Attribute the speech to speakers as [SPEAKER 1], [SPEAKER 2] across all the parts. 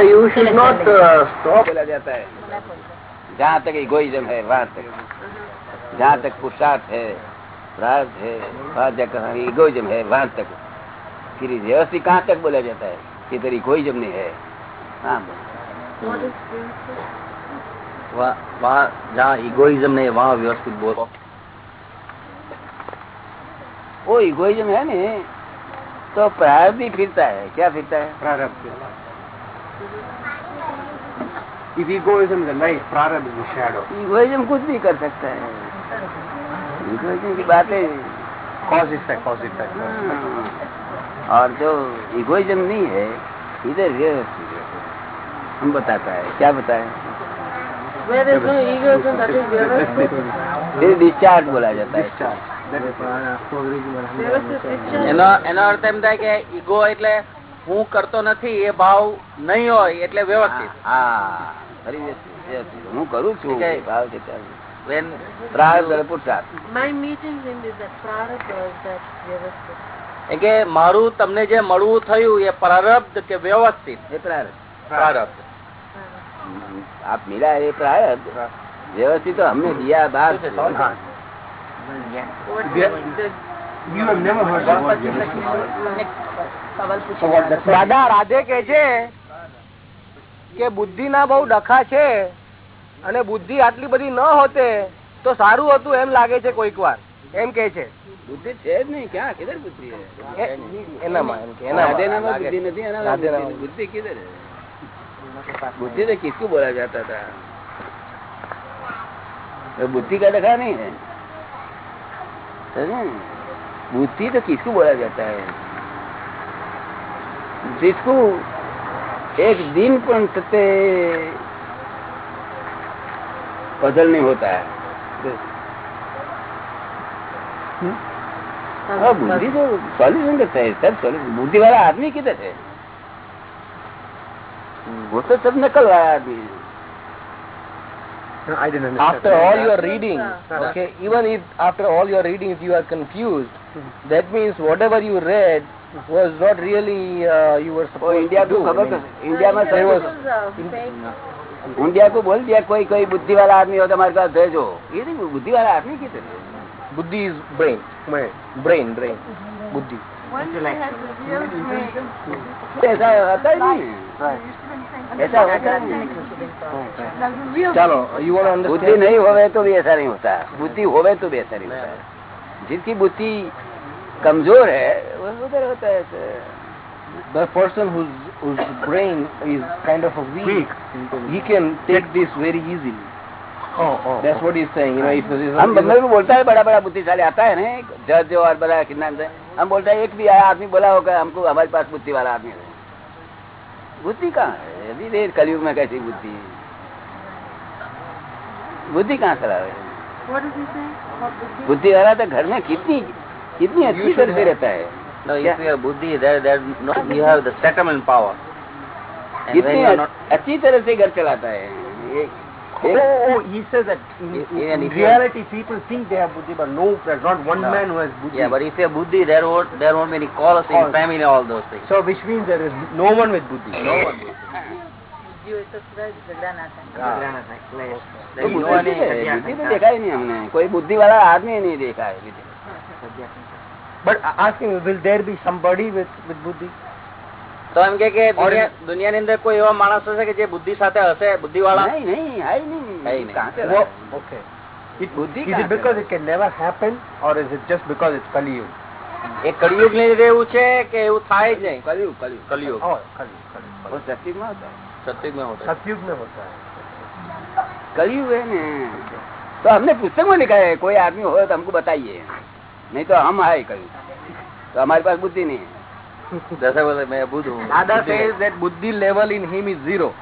[SPEAKER 1] You should not stop बोला जाता है। जहाँ तक इगोइज्म है वहाँ तक। जहाँ तक पुरुषार्थ है प्रार्थ है वहाँ तक इगोइज्म है वहाँ तक। फिर व्यवस्थित कहाँ तक बोला जाता है? कि तेरी इगोइज्म नहीं है। हाँ
[SPEAKER 2] वहाँ जहाँ इगोइज्म नहीं वहाँ व्यवस्थित बोलो।
[SPEAKER 1] वो इगोइज्म है नहीं तो प्रारब्ध ही फिरता है। क्या फिरता है?
[SPEAKER 3] प्रारब्ध। If egoism is the light, prarabdha is the shadow.
[SPEAKER 1] Egoism कुछ भी कर सकता है इगोइज्म की बातें
[SPEAKER 3] Cause effect, cause effect.
[SPEAKER 1] हाँ। और जो इगोइज्म नहीं है इधर व्यवस्थित है। हम बताता है क्या बताए
[SPEAKER 4] Where there is no egoism, that is Vyavasthit.
[SPEAKER 1] फिर डिस्चार्ज बोला जाता है
[SPEAKER 3] Discharge. That is
[SPEAKER 4] Vyavasthit discharge.
[SPEAKER 2] એનો એનો અર્થ એમ થાય કે ઈગો એટલે હું કરતો નથી એ ભાવ નહીં હોય એટલે વ્યવસ્થિત.
[SPEAKER 1] હું કરું છું ભાવ
[SPEAKER 2] when
[SPEAKER 1] prarabdha puts up
[SPEAKER 4] my meeting in the prarabdha that vyavasthit
[SPEAKER 2] એટલે મારું તમને જે મળવું થયું એ પ્રારબ્ધ કે વ્યવસ્થિત?
[SPEAKER 1] એ પ્રારબ્ધ.
[SPEAKER 2] પ્રારબ્ધ.
[SPEAKER 1] આપ મિલા
[SPEAKER 3] એ પ્રારબ્ધ. વ્યવસ્થિત તો હમને દિયા બાર
[SPEAKER 2] દાદા રાધે કે છે કે બુદ્ધિ ના બહુ ડખા છે અને બુદ્ધિ આટલી બધી ન હોતે તો સારું હતું એમ લાગે છે કોઈક વાર. એમ કે છે.
[SPEAKER 1] બુદ્ધિ છે જ નહીં. ક્યાં? કિધર બુદ્ધિ
[SPEAKER 2] એનામાં
[SPEAKER 1] બુદ્ધિ નથી
[SPEAKER 2] બુદ્ધિ
[SPEAKER 1] કિધર બુદ્ધિ તો કિસકું બોલા જતા હતા. બુદ્ધિ કા ડખા નહીં बुद्धि है तो किसको बोला जाता है? जिसको एक दिन पण सत्य पजल नहीं होता है। हाँ, बुद्धि तो सॉल्यूशन करता है सब सॉल्यूशन बुद्धि वाला आदमी किधर है? वो तो सब नकल वाला आदमी है।
[SPEAKER 3] No, I didn't understand.
[SPEAKER 2] after all your reading okay even if after all your readings you are confused that means whatever you read was not really uh, you were supposed
[SPEAKER 1] India
[SPEAKER 2] to
[SPEAKER 1] को
[SPEAKER 2] do
[SPEAKER 1] खबर
[SPEAKER 2] I mean,
[SPEAKER 1] कर- India में सब
[SPEAKER 4] was uh.
[SPEAKER 1] India को बोल दिया कोई कोई बुद्धि वाला आदमी हो तो हमारे पास भेजो ये नहीं बुद्धि वाला आदमी किधर है
[SPEAKER 2] buddhi is brain brain brain buddhi
[SPEAKER 4] One has real brain.
[SPEAKER 1] ऐसा होता ही नहीं ऐसा
[SPEAKER 2] to
[SPEAKER 1] बुद्धि नहीं होवे तो भी ऐसा नहीं होता। बुद्धि होवे तो भी ऐसा नहीं होता। जिसकी बुद्धि कमज़ोर है वो उधर होता है
[SPEAKER 2] the person whose whose brain is kind of a weak, he can take this very easily.
[SPEAKER 3] Oh, oh.
[SPEAKER 2] that's what he's saying you know if
[SPEAKER 1] हम बंगाल में बोलता है बड़ा बड़ा बुद्धिशाली आता है ना जज और बड़ा कितना हम बोलते हैं एक भी आया आदमी बोला होगा हमको हमारे पास बुद्धि वाला आदमी है। बुद्धि कहाँ है? अभी देर कलयुग में कैसी बुद्धि बुद्धि कहाँ है
[SPEAKER 4] about Buddhi?
[SPEAKER 1] बुद्धि वाला तो घर में कितनी कितनी अच्छी तरह से रहता है
[SPEAKER 2] no if you have buddhi there there no, you have the settlement power and when
[SPEAKER 1] कितनी
[SPEAKER 2] you are not
[SPEAKER 1] अच्छी तरह से घर चलाता है ये-
[SPEAKER 3] Oh, he says that in, in,
[SPEAKER 2] in
[SPEAKER 3] reality people think they have buddhi, but no, there's not one
[SPEAKER 2] no.
[SPEAKER 3] man who has buddhi.
[SPEAKER 2] Yeah, but if you have buddhi, there won't there won't be any calls in family, all those things.
[SPEAKER 3] So which means there is no one with buddhi.
[SPEAKER 2] No one.
[SPEAKER 1] કોઈ બુદ્ધિ વાળા આદમી નહીં દેખાય
[SPEAKER 3] but asking will there be somebody with with બુદ્ધિ
[SPEAKER 2] તો એમ કે કે દુનિયા દુનિયાની અંદર કોઈ એવા માણસ હશે કે જે બુદ્ધિ સાથે હશે બુદ્ધિ વાળા
[SPEAKER 1] नहीं नहीं है ही नहीं
[SPEAKER 2] है ही नहीं।
[SPEAKER 1] कहाँ से
[SPEAKER 3] Wo-
[SPEAKER 1] लाया?
[SPEAKER 3] okay. It,
[SPEAKER 1] बुद्धि
[SPEAKER 3] is
[SPEAKER 1] कहाँ
[SPEAKER 3] it
[SPEAKER 1] से
[SPEAKER 3] because it can never happen, or is it just because it's Kali Yuga?
[SPEAKER 2] એ કળિયુગ ને લીધે એવું છે કે એવું થાય જ નહીં
[SPEAKER 1] कलयुग कलयुग
[SPEAKER 2] કલયુગ
[SPEAKER 3] Oh, Kali, Kali.
[SPEAKER 1] वो सत्युग में होता है
[SPEAKER 2] સતયુગ में होता है
[SPEAKER 3] सतयुग में होता है
[SPEAKER 1] कलयुग है ना तो हमने पुस्तक में लिखा है कोई आदमी हो तो हमको बताइए नहीं तो हम आए कलयुग तो हमारे पास बुद्धि नहीं है
[SPEAKER 2] जैसे बोले मैं बुद्ध हूँ
[SPEAKER 3] Dada says that buddhi level in him is zero.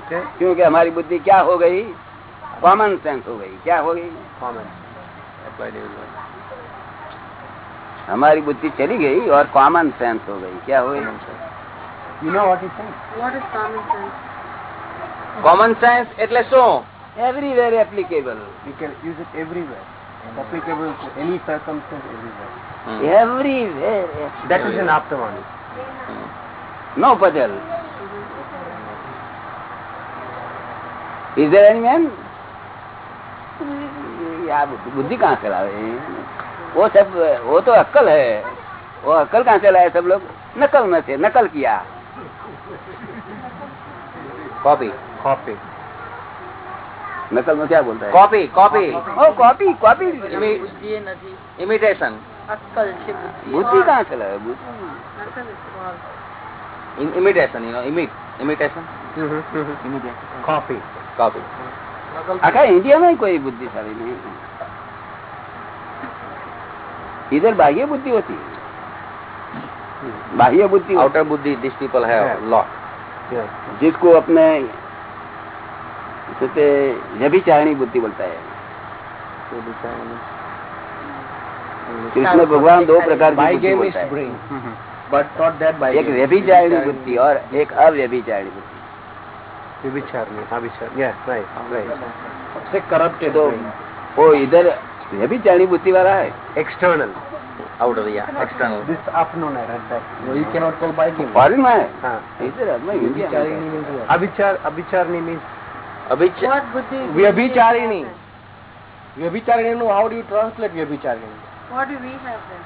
[SPEAKER 3] Okay?
[SPEAKER 1] क्योंकि हमारी बुद्धि क्या हो गई कॉमन सेंस हो गई क्या हो गई
[SPEAKER 3] Common.
[SPEAKER 1] हमारी बुद्धि चली गई और कॉमन सेंस हो गई क्या हो गई
[SPEAKER 3] You know what he's saying?
[SPEAKER 4] What is common sense?
[SPEAKER 2] Common science એટલે શું
[SPEAKER 1] everywhere applicable
[SPEAKER 3] We can use it everywhere. Applicable to any circumstance everywhere.
[SPEAKER 1] Everywhere
[SPEAKER 3] That is an Aptamani.
[SPEAKER 1] No puzzle is there any man या बुद्धि कहाँ से लावे वो सब वो तो अक्कल है। वो अक्कल कहाँ से लाए सब लोग? नकल में से नकल किया।
[SPEAKER 2] कॉपी कॉपी
[SPEAKER 1] नकल में क्या बोलता है
[SPEAKER 2] कॉपी कॉपी
[SPEAKER 1] ओ कॉपी कॉपी
[SPEAKER 2] इमिटेशन
[SPEAKER 1] बुद्धि कहाँ
[SPEAKER 4] चला है
[SPEAKER 2] imitation you know emit imitation copy copy
[SPEAKER 1] आखा इंडिया में कोई बुद्धिशाली नहीं इधर बाह्य बुद्धि होती है बाह्य बुद्धि
[SPEAKER 2] आउटर बुद्धि दिस पीपल है लॉट
[SPEAKER 1] जिसको अपने कहते व्यभिचारिणी बुद्धि बोलता है कृष्ण भगवान दो प्रकार की बुद्धि बोलता है एक व्यभिचारिणी बुद्धि और एक अव्यभिचारिणी बुद्धि
[SPEAKER 3] corrupted
[SPEAKER 1] तो. वो इधर व्यभिचारिणी बुद्धि वाला है
[SPEAKER 3] External.
[SPEAKER 2] आउटर या external
[SPEAKER 3] This afternoon I read that. No, you cannot call by him.
[SPEAKER 1] Foreign में है
[SPEAKER 3] हाँ.
[SPEAKER 1] इधर में?
[SPEAKER 3] Abhichar, Abhicharni means વ્યભિચારિણી. વ્યભિચારિણી નું હાઉ ડુ ટ્રાન્સલેટ વ્યભિચારિણી?
[SPEAKER 4] What do we have then?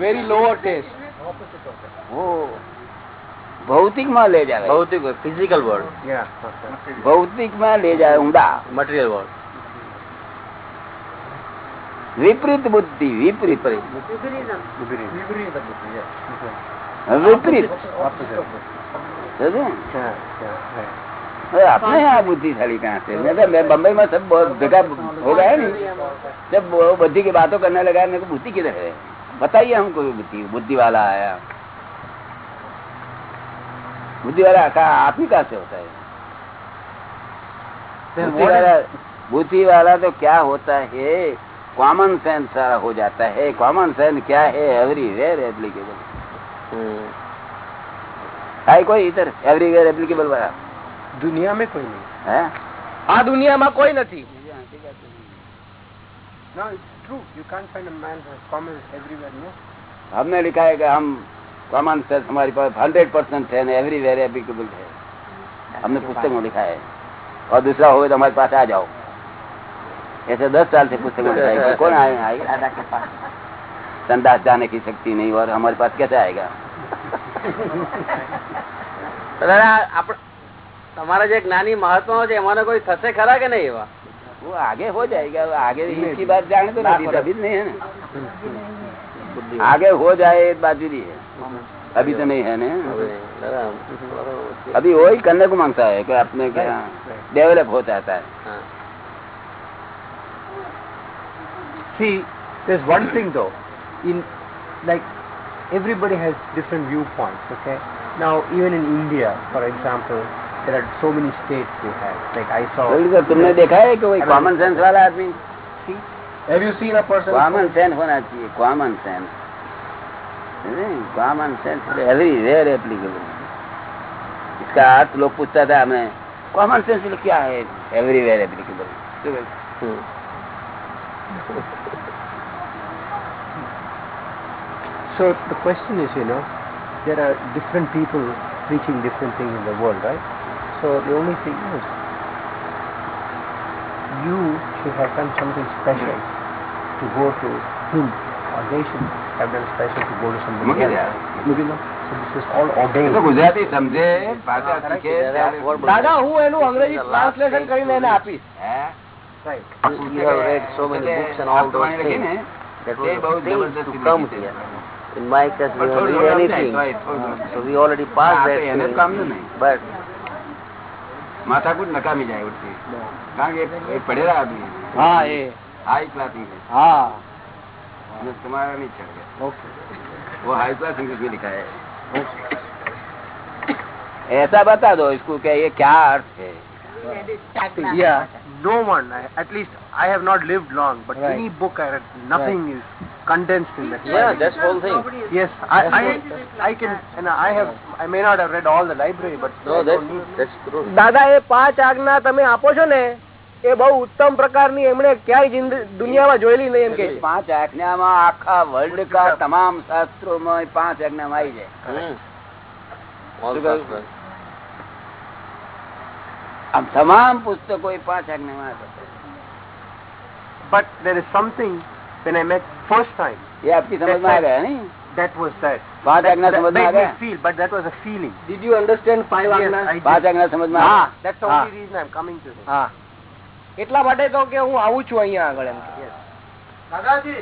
[SPEAKER 3] Very lower taste
[SPEAKER 1] ભૌતિકમાં લે જાય
[SPEAKER 2] ભૌતિક ફિઝિકલ વર્ડ
[SPEAKER 1] ભૌતિકમાં લે જાય ઊંડા.
[SPEAKER 2] મટીરિયલ વર્ડ
[SPEAKER 1] विपरीत बुद्धि विपरीत
[SPEAKER 4] Viparism.
[SPEAKER 1] विपरीत.
[SPEAKER 3] Opposite.
[SPEAKER 1] समझे?
[SPEAKER 3] Yeah, yeah, right.
[SPEAKER 1] अरे अपने यहाँ बुद्धिशाली कहाँ से? मैं तो मैं बम्बई में सब जगह हो गया नहीं जब बुद्धि की बातों करने लगा मेरे को बुद्धि किधर है? बताइए हमको बुद्धि बुद्धि वाला आया। बुद्धि वाला कहा आप ही कहाँ से होता है? बुद्धि वाला बुद्धि वाला तो क्या होता है? कॉमन सेंस सारा हो जाता है कॉमन सेंस क्या है एवरीवेयर एप्लीकेबल है कोई इधर एवरीवेयर एप्लीकेबल वाला
[SPEAKER 3] दुनिया में कोई नहीं
[SPEAKER 1] है
[SPEAKER 2] આ દુનિયામાં કોઈ નથી
[SPEAKER 3] No, it's true. You can't find a man who has common everywhere, no?
[SPEAKER 1] हमने लिखा है कि हम कॉमन सेंस हमारे पास हंड्रेड परसेंट है एवरीवेयर एप्लीकेबल है हमने पुस्तक में लिखा है और दूसरा होगा तो हमारे पास आ जाओ ऐसे दस साल से पुस्तक में लिखा है कि कौन आए- आएगा संदास जाने की शक्ति नहीं और हमारे पास कैसे आएगा
[SPEAKER 2] તો દાદા આપણ તમારા જે જ્ઞાની મહાત્માઓ છે એમાંનો કોઈ થશે ખરા કે નહીં એવા
[SPEAKER 1] वो आगे हो जाएगा वो आगे इसकी बात जाने तो नहीं अभी नहीं है ना आगे हो जाए एक बात भी है अभी तो नहीं है ना
[SPEAKER 2] દાદા
[SPEAKER 1] अभी वही करने को मांगता है कि अपने क्या डेवलप हो जाता है
[SPEAKER 3] See, there's one thing though. In like everybody has different viewpoints. Okay. Now, even in India, for example, there are so many states they have. Like I saw.
[SPEAKER 1] बोलिए तो तुमने देखा है कि वही कॉमन सेंस वाला आदमी
[SPEAKER 3] Have you seen a person?
[SPEAKER 1] Common sense होना चाहिए common sense common sense everywhere applicable इसका अर्थ लोग पूछता था हमें कॉमन सेंस क्या है everywhere applicable
[SPEAKER 3] So the question is, you know, there are different people preaching different things in the world, right? So the only thing is, you should have done something special to go to him, or they should have done special to go to somebody
[SPEAKER 1] મૂકી
[SPEAKER 3] else.
[SPEAKER 1] દે મૂકી દો
[SPEAKER 3] So this is all ordained.
[SPEAKER 1] તો ગુજરાતી સમજે ભાષા શીખે ત્યારે-
[SPEAKER 3] દાદા હું એનું અંગ્રેજી ટ્રાન્સલેશન કરીને એને આપીશ
[SPEAKER 1] હે?
[SPEAKER 3] Right.
[SPEAKER 2] You have read so many books and all those
[SPEAKER 1] વાણી લખી
[SPEAKER 2] things.
[SPEAKER 1] ને,
[SPEAKER 2] That
[SPEAKER 1] તે
[SPEAKER 2] was
[SPEAKER 1] બહુ
[SPEAKER 2] the things
[SPEAKER 1] જબરદસ્તી
[SPEAKER 2] to come
[SPEAKER 1] લખી છે.
[SPEAKER 2] here. In my case, we
[SPEAKER 1] પણ
[SPEAKER 2] don't
[SPEAKER 1] થોડું
[SPEAKER 2] read
[SPEAKER 1] થોડું
[SPEAKER 2] anything.
[SPEAKER 1] સમજાય, થોડું થોડું.
[SPEAKER 2] So we already passed
[SPEAKER 1] આ
[SPEAKER 2] that
[SPEAKER 1] તો એને જ
[SPEAKER 2] stage.
[SPEAKER 1] કામનું નહીં.
[SPEAKER 2] But
[SPEAKER 1] માથાકૂટ નકામી જાય ઉઠતી કારણ કે એ પડેલા આદમી
[SPEAKER 3] હા એ
[SPEAKER 1] હાઈ ક્લાસ इंग्लिश
[SPEAKER 3] હા
[SPEAKER 1] અને तुम्हारा नहीं चढ़
[SPEAKER 3] ઓકે
[SPEAKER 1] वो हाई क्लास इंग्लिश में लिखा है ऐसा बता दो इसको क्या ये क्या अर्थ है
[SPEAKER 3] Yeah, no one. I, at least I have not lived long, but
[SPEAKER 2] Right.
[SPEAKER 3] any book I read, nothing right. is condensed in that.
[SPEAKER 2] yeah, that's whole thing.
[SPEAKER 3] Yes, I, I, I can, and I have, I may not have read all the library, but
[SPEAKER 2] No, that's that's true.
[SPEAKER 3] દાદા એ પાંચ આજ્ઞા તમે આપો છો ને
[SPEAKER 2] એ બહુ ઉત્તમ પ્રકારની એમણે ક્યાંય દુનિયામાં જોયેલી નહીં એમ કે
[SPEAKER 1] પાંચ આજ્ઞામાં આખા વર્લ્ડ કા તમામ શાસ્ત્રોમાં પાંચ આજ્ઞામાં આવી જાય? આમ તમામ પુસ્તકો એ પાંચ આજ્ઞામાં
[SPEAKER 3] But there is something when I met first time.
[SPEAKER 1] Yeah, आपकी समझ में आ गया नहीं?
[SPEAKER 3] That was that. पांच
[SPEAKER 1] आज्ञा समझ
[SPEAKER 3] में आ
[SPEAKER 1] गया?
[SPEAKER 3] feel, but that was a feeling.
[SPEAKER 2] Did you understand five
[SPEAKER 3] yes, आज्ञा? पांच
[SPEAKER 1] आज्ञा समझ में
[SPEAKER 3] आ
[SPEAKER 1] गया?
[SPEAKER 3] That's the only reason I'm coming to this.
[SPEAKER 2] हाँ. એટલા માટે તો કે હું આવું છું અહીંયા આગળ એમ
[SPEAKER 5] દાદાજી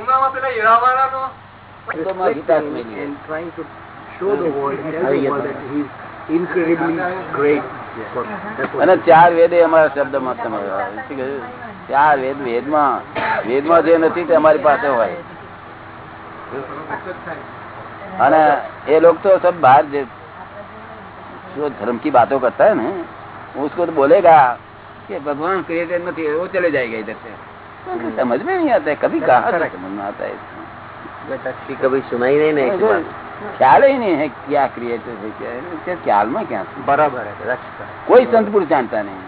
[SPEAKER 5] ઉનામાં પેલા
[SPEAKER 3] ઈરાવાળાનો trying to show the world and everyone that he is great. That's what
[SPEAKER 1] અને ચાર વેદ એ અમારા શબ્દમાં સમજવા શું કહ્યું? ચાર વેદ વેદમાં વેદમાં જે નથી તે અમારી પાસે હોય અને ये लोग तो सब बाहर जे- जो धर्म की बातों करता है ना उसको तो बोलेगा कि भगवान क्रिएटर नहीं है वो चले जाएगा इधर से तो समझ में नहीं आता है कभी कहा से समझ में आता है इसमें?
[SPEAKER 3] कभी सुनाई नहीं
[SPEAKER 1] तो ख्याल ही नहीं है क्या क्रिएटर है क्या है इसके ख्याल में क्या है?
[SPEAKER 3] बराबर है that's correct.
[SPEAKER 1] कोई संत पुरुष जानता नहीं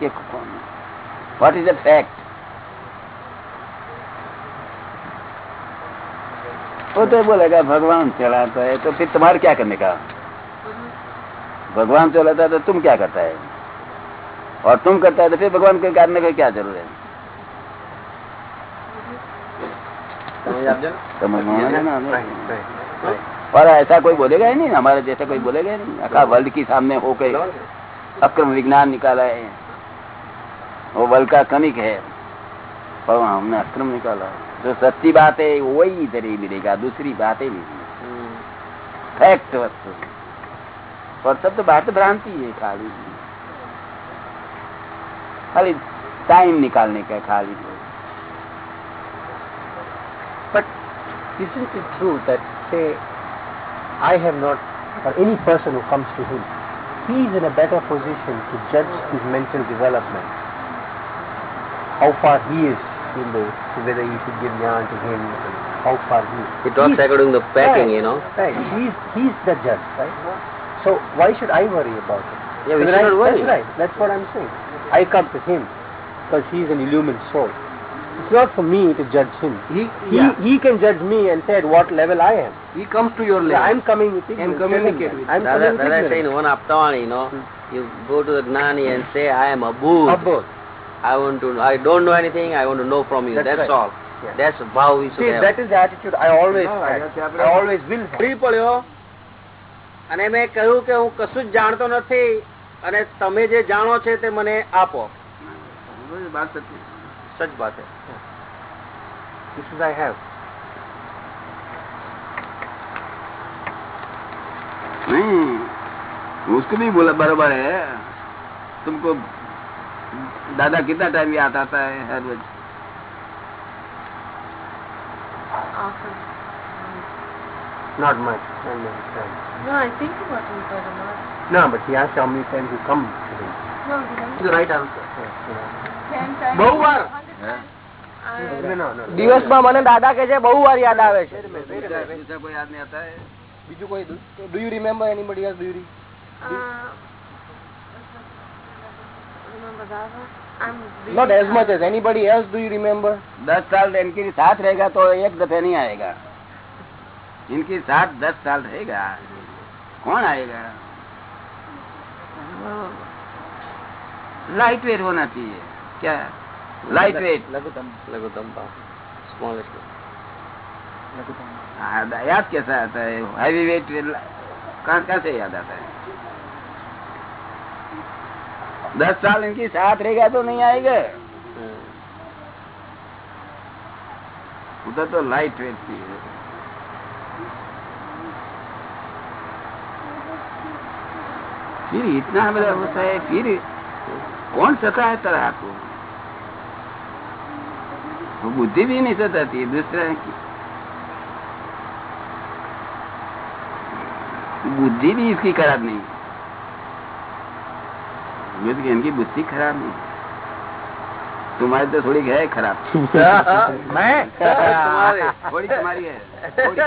[SPEAKER 1] कि कौन व्हाट इज़ द फैक्ट वो तो बोलेगा भगवान चलाता है। तो फिर तुम्हारे क्या करने का? भगवान चलाता है तो तुम क्या करता है? और तुम करता है तो फिर भगवान के करने की क्या ज़रूरत है? समझ में और ऐसा कोई बोलेगा ही नहीं हमारे जैसा कोई बोलेगा नहीं। अका वर्ल्ड की सामने हो के अक्रम विज्ञान निकाला है। वो वर्ल्ड का कमिक है। पर हमने अक्रम निकाला। जो सच्ची बात है वही इधर ही मिलेगा दूसरी बात ही नहीं। फैक्ट वस्तु। और सब तो बात भ्रांति है खाली। खाली टाइम निकालने का खाली।
[SPEAKER 3] But isn't it true that, say, I have not, or any person who comes to him, he is in a better position to judge his mental development, how far he is in the, whether you should give jnana to him, and how far he is.
[SPEAKER 6] He talks
[SPEAKER 3] He's-
[SPEAKER 6] according to the packing,
[SPEAKER 3] right,
[SPEAKER 6] you know.
[SPEAKER 3] Right, he's, he's the judge, right? So why should I worry about it?
[SPEAKER 6] Yeah, we should
[SPEAKER 3] I-
[SPEAKER 6] not worry.
[SPEAKER 3] That's right, that's what I'm saying. I come to him because he's an illumined soul. It's not for me to judge him.
[SPEAKER 2] He,
[SPEAKER 3] he,
[SPEAKER 2] yeah.
[SPEAKER 3] he can judge me and say at what level I am.
[SPEAKER 2] He comes to your level.
[SPEAKER 3] So I'm coming with ignorance. And communicate
[SPEAKER 2] with
[SPEAKER 3] I'm
[SPEAKER 6] Dada,
[SPEAKER 3] coming with
[SPEAKER 6] saying one
[SPEAKER 3] after
[SPEAKER 6] one, you know, hmm. you go to the Gnani and say, I am a Buddha.
[SPEAKER 3] A Buddha.
[SPEAKER 6] I want to, I don't know anything, I want to know from you.
[SPEAKER 3] That's,
[SPEAKER 6] That's
[SPEAKER 3] right.
[SPEAKER 6] all.
[SPEAKER 3] Yeah.
[SPEAKER 6] That's how we should
[SPEAKER 3] See,
[SPEAKER 6] have.
[SPEAKER 3] that is the attitude I always no, had. I always will have.
[SPEAKER 5] Free પડ્યો અને મેં કહ્યું કે હું કશું જ જાણતો નથી અને તમે જે જાણો છે તે મને આપો
[SPEAKER 1] વાત સત્ય
[SPEAKER 5] सच बात है
[SPEAKER 3] दिस इज़ आई हैव
[SPEAKER 1] नहीं उसको भी बोला बराबर है तुमको दादा कितना टाइम याद आता है हर रोज
[SPEAKER 3] Not much. I
[SPEAKER 4] no, I think about him quite a lot.
[SPEAKER 3] No, but he asked how many times you come to him.
[SPEAKER 4] No, he doesn't.
[SPEAKER 5] The right answer.
[SPEAKER 3] Yes, yes.
[SPEAKER 4] Ten times.
[SPEAKER 5] Bohar. વાર.
[SPEAKER 4] Hundred times. I-
[SPEAKER 3] No, no, no.
[SPEAKER 2] દિવસમાં મને દાદા કે છે બહુ વાર યાદ આવે છે
[SPEAKER 1] दूसरा कोई याद नहीं आता है
[SPEAKER 2] બીજું કોઈ do you remember anybody else do you
[SPEAKER 4] Uh, remember that one? I'm
[SPEAKER 2] not
[SPEAKER 4] really
[SPEAKER 2] as much as anybody else do you remember
[SPEAKER 1] दस साल इनके साथ रहेगा तो एक दफे नहीं आएगा इनके साथ दस साल रहेगा कौन आएगा लाइट वेट होना चाहिए क्या
[SPEAKER 6] Smallest.
[SPEAKER 1] हाँ, याद कैसा आता है? हैवी वेट कहाँ कैसे याद आता है? दस साल इनके साथ रहेगा तो नहीं आएगा।
[SPEAKER 6] Hmm.
[SPEAKER 1] उधर तो लाइट वेट थी फिर इतना बड़ा होता है फिर कौन सताता है आपको वो बुद्धि भी नहीं सताती है दूसरा की बुद्धि भी इसकी खराब नहीं बुद्ध की इनकी बुद्धि खराब नहीं तुम्हारी तो थोड़ी है खराब
[SPEAKER 3] मैं?
[SPEAKER 1] तुम्हारी थोड़ी तुम्हारी है थोड़ी।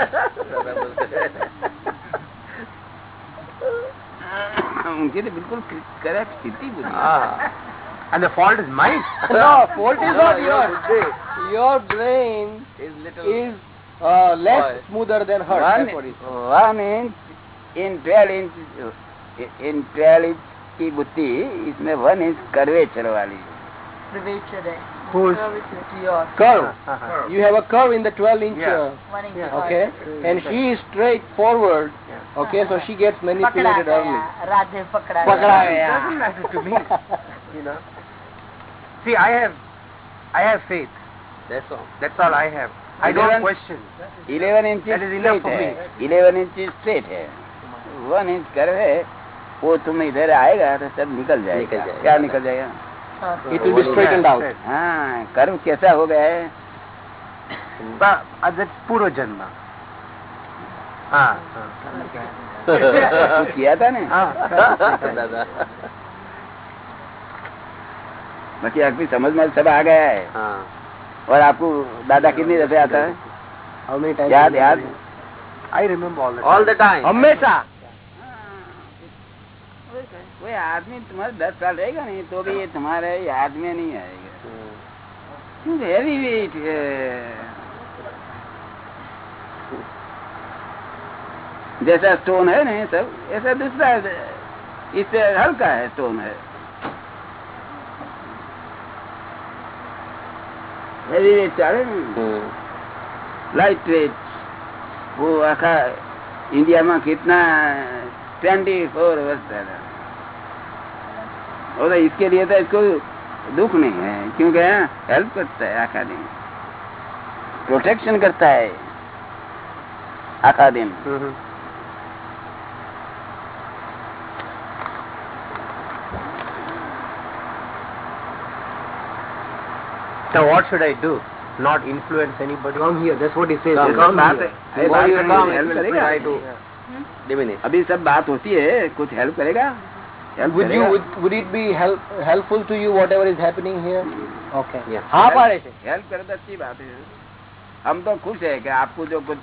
[SPEAKER 1] उनकी तो बिल्कुल करेक्ट स्थिति बुद्धि
[SPEAKER 6] Ah.
[SPEAKER 3] And the fault is mine.
[SPEAKER 2] No, fault is not yours. Your brain
[SPEAKER 1] Is little
[SPEAKER 2] is uh, less
[SPEAKER 1] Why?
[SPEAKER 2] smoother than hers.
[SPEAKER 1] one,
[SPEAKER 2] That's what he said.
[SPEAKER 1] one inch in twelve inch in twelve inch की बुद्धि इसमें one inch curvature वाली
[SPEAKER 4] Curvature there.
[SPEAKER 3] Who's
[SPEAKER 4] Curvature to yours.
[SPEAKER 2] Curve.
[SPEAKER 3] Uh-huh.
[SPEAKER 2] You have a curve in the 12 inch.
[SPEAKER 3] Yeah.
[SPEAKER 2] Uh,
[SPEAKER 4] One inch
[SPEAKER 3] Yeah.
[SPEAKER 4] apart.
[SPEAKER 2] okay. And she is straight forward. Okay, so she gets
[SPEAKER 4] पकड़ा
[SPEAKER 2] manipulated early.
[SPEAKER 4] गया राधे पकड़ा
[SPEAKER 2] पकड़ा
[SPEAKER 4] गया
[SPEAKER 2] गया.
[SPEAKER 3] doesn't matter to me. You know. See, I have, I have faith.
[SPEAKER 6] That's all.
[SPEAKER 3] That's all I have. I don't
[SPEAKER 1] Eleven-
[SPEAKER 3] question.
[SPEAKER 1] Eleven inch
[SPEAKER 3] That is enough for
[SPEAKER 1] है eleven inch straight है one inch कर है वो तुम इधर आएगा तो सब निकल जाएगा
[SPEAKER 6] निकल जाएगा।
[SPEAKER 1] क्या निकल जाएगा
[SPEAKER 2] It will be straightened out.
[SPEAKER 1] हाँ कर्व कैसा हो गया है
[SPEAKER 3] uh, that's puro janma. Ah.
[SPEAKER 1] किया था ना
[SPEAKER 3] ah.
[SPEAKER 6] दादा
[SPEAKER 1] बाकी आपकी समझ में सब आ गया है।
[SPEAKER 6] हाँ।
[SPEAKER 1] और आपको दादा कितनी दफे आता है? याद याद?
[SPEAKER 3] I remember all
[SPEAKER 6] all the time
[SPEAKER 2] हमेशा।
[SPEAKER 1] कोई आदमी तुम्हारे दस साल रहेगा नहीं तो भी ये तुम्हारे याद में नहीं आएगा। वेरी वेट जैसा स्टोन है नहीं सब ऐसा दूसरा इससे हल्का है स्टोन है। वो आखा इंडिया में कितना ट्वेंटी फोर वर्ष और इसके लिए तो इसको दुख नहीं है क्योंकि हेल्प करता है आखा दिन। प्रोटेक्शन करता है आखा दिन।
[SPEAKER 3] Now what should I do? Not influence anybody? Come here. That's what he says.
[SPEAKER 1] ये सब बात है ये बात
[SPEAKER 6] you
[SPEAKER 1] है,
[SPEAKER 6] come,
[SPEAKER 1] हेल्प
[SPEAKER 6] it will
[SPEAKER 1] करेगा
[SPEAKER 6] try to diminish.
[SPEAKER 1] अभी सब बात होती है कुछ हेल्प करेगा हेल्प
[SPEAKER 2] Would you
[SPEAKER 1] करेगा
[SPEAKER 2] would, would it be help, helpful to you whatever is happening here? Okay.
[SPEAKER 6] Yeah.
[SPEAKER 2] हाँ पाड़े છે
[SPEAKER 1] हेल्प करे तो अच्छी बात है हम तो खुश है कि आपको जो कुछ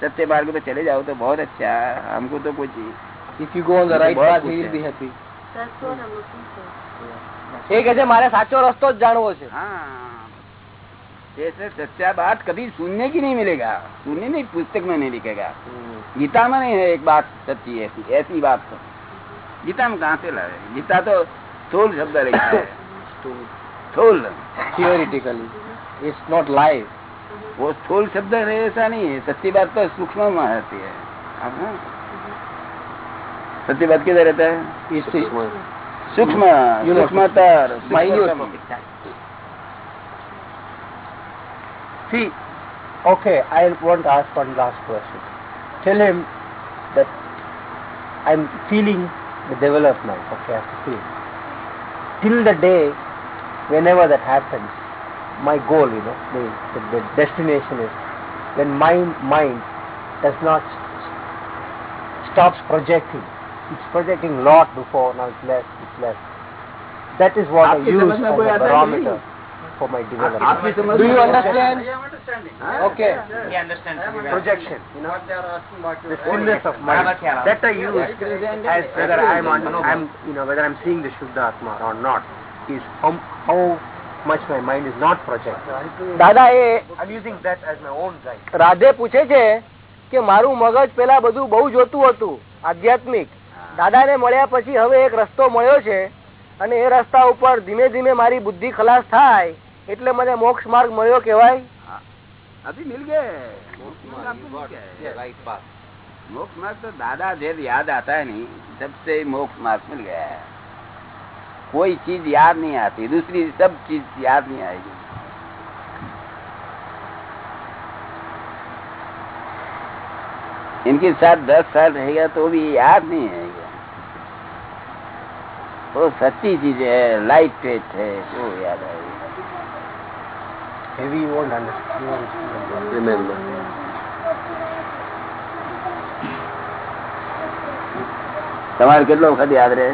[SPEAKER 1] सत्य मार्ग पे चले जाओ तो बहुत अच्छा है हमको तो कुछ
[SPEAKER 2] If you go on the right
[SPEAKER 1] बहुत
[SPEAKER 2] path,
[SPEAKER 1] खुश
[SPEAKER 2] he will
[SPEAKER 1] है।
[SPEAKER 2] be happy.
[SPEAKER 4] That's what I'm looking for.
[SPEAKER 2] એ કહે છે મારે સાચો રસ્તો જ જાણવો છે
[SPEAKER 1] हाँ ऐसे सच्चा बात कभी सुनने की नहीं मिलेगा सुनने नहीं पुस्तक में नहीं लिखेगा गीता में नहीं है एक बात सच्ची ऐसी ऐसी बात तो गीता में कहाँ से लाए गीता तो स्थूल शब्द लिखा है स्थूल
[SPEAKER 2] theoretically. It's not live.
[SPEAKER 1] वो स्थूल शब्द है ऐसा नहीं है सच्ची बात तो सूक्ष्म में रहती है अब हाँ? सच्ची बात किधर रहता है
[SPEAKER 2] સૂક્ષ્મ
[SPEAKER 1] સૂક્ષ્મતર
[SPEAKER 3] See, okay, I want to ask one last question. Tell him that I'm feeling the development, okay, I have to. Till the day, whenever that happens, my goal, you know, the, the destination is when my mind does not stops projecting it's projecting lot before, now it's less, it's less. That is what I use as a barometer for my development.
[SPEAKER 2] Do you understand?
[SPEAKER 1] I am understanding.
[SPEAKER 2] Okay.
[SPEAKER 3] He understands projection. You know, what they are asking what the fullness of mind. That I use as whether I'm, on, I'm, you know, whether I'm seeing the Shuddha Atma or not is how, how much my mind is not projected.
[SPEAKER 2] દાદા એ રાધે પૂછે છે કે મારું મગજ પેલા બધું બહુ જોતું હતું આધ્યાત્મિક દાદાને મળ્યા પછી હવે એક રસ્તો મળ્યો છે અને એ રસ્તા ઉપર ધીમે ધીમે મારી બુદ્ધિ ખલાસ થાય એટલે મને મોક્ષ માર્ગ મળ્યો કેવાય
[SPEAKER 1] अभी मिल गए मोक्ष मार्ग आपको मिल गया है।
[SPEAKER 6] Right path.
[SPEAKER 1] मोक्ष मार्ग तो दादा जब याद आता है नहीं तब से ही मोक्ष मार्ग मिल गया है कोई चीज याद नहीं आती दूसरी सब चीज याद नहीं आएगी इनके साथ दस साल रहेगा तो भी याद नहीं आएगा वो सच्ची चीज है लाइट वेट है वो याद आएगा
[SPEAKER 3] Heavy you won't understand. You won't
[SPEAKER 6] Remember.
[SPEAKER 1] તમારે કેટલો વખત યાદ રહે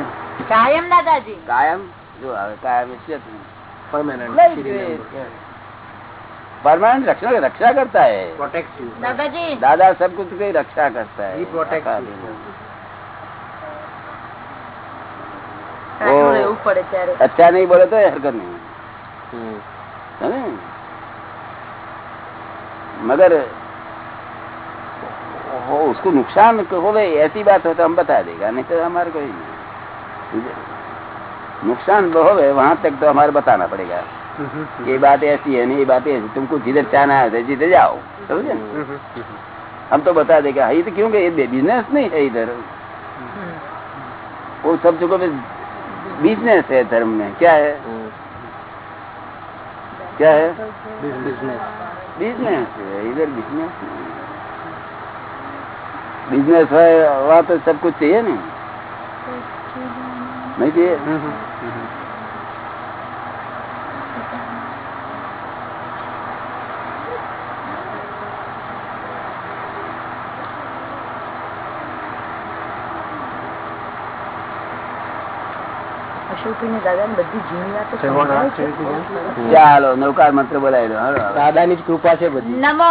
[SPEAKER 4] કાયમ દાદાજી
[SPEAKER 1] કાયમ જો આવે કાયમ એટલે
[SPEAKER 3] Permanent.
[SPEAKER 1] Light
[SPEAKER 3] She
[SPEAKER 1] weight.
[SPEAKER 3] remembers. Yeah.
[SPEAKER 1] Permanent रक्षा रक्षा करता है
[SPEAKER 3] Protects you.
[SPEAKER 4] દાદાજી
[SPEAKER 1] दादा सब कुछ की रक्षा करता है
[SPEAKER 4] પડે ત્યારે
[SPEAKER 1] अच्छा नहीं बोले तो हरकत नहीं
[SPEAKER 6] हम्म,
[SPEAKER 1] समझे? मगर हो उसको नुकसान हो गई ऐसी बात हो तो हम बता देगा नहीं तो हमारे कोई नहीं नुकसान हो गए वहां तक तो हमारे बताना पड़ेगा ये बात ऐसी है नहीं ये बात ऐसी तुमको जिधर जाना है जिधर जाओ समझे ना? हम तो बता देगा ये तो क्योंकि ये बिजनेस नहीं है इधर वो सब जगह पे बिज़नेस है धर्म में क्या है?
[SPEAKER 6] हम्म,
[SPEAKER 1] क्या है?
[SPEAKER 6] बिज़नेस
[SPEAKER 1] बिज़नेस है इधर बिज़नेस बिज़नेस है। वहाँ तो सब कुछ चाहिए ना? नहीं चाहिए? ચાલો નૌકાર મંત્ર બોલાવી દો ની
[SPEAKER 2] દાદાની જ કૃપા છે બધી.
[SPEAKER 4] નમો.